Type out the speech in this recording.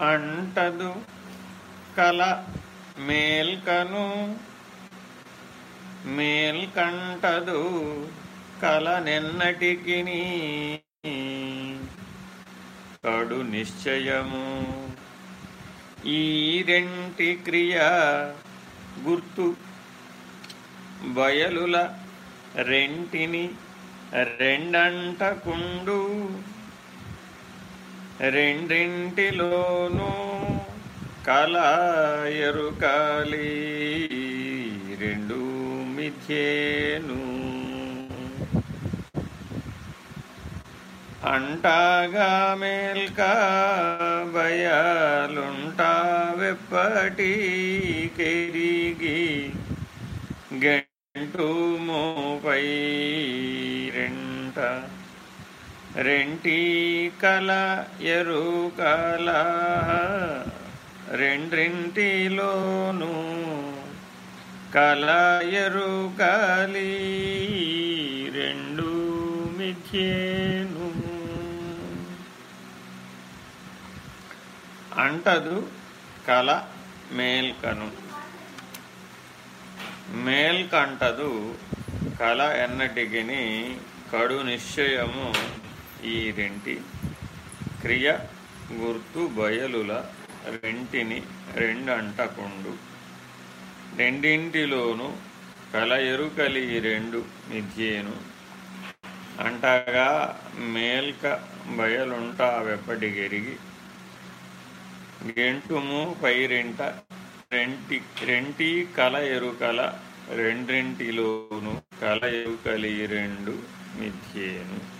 అంటదు కల మేల్కను. మేల్కంటదు కల నిన్నటికి కడు నిశ్చయము. ఈ రెంటి క్రియ గుర్తు బయలుల రెంటిని రెండంటకుండు. రెండింటిలోనూ కల ఎరుకాలి రెండు మిథ్యేను. అంటాగా మేల్కా భయాలుంటా వెప్పటి కెరిగి గంటు మోపై రెంట రెంటి కల ఎరుకల రెండింటిలోనూ కల ఎరుకలి రెండు మిథ్యేను. అంటదు కల మేల్కను. మేల్కంటదు కల ఎన్నటికి కడు నిశ్చయము ఈ రెంటి క్రియ గుర్తు బయలుల రెంటిని రెండంటకుండు. రెండింటిలోనూ కల ఎరుకలి రెండు మిథ్యేను. అంటగా మేల్క బయలుంటా వెప్పటిగెరిగి గెంటుము పైరింట రెంటి రెంటి కల ఎరుకల రెండింటిలోను కల ఎరుకలి రెండు మిథ్యేను.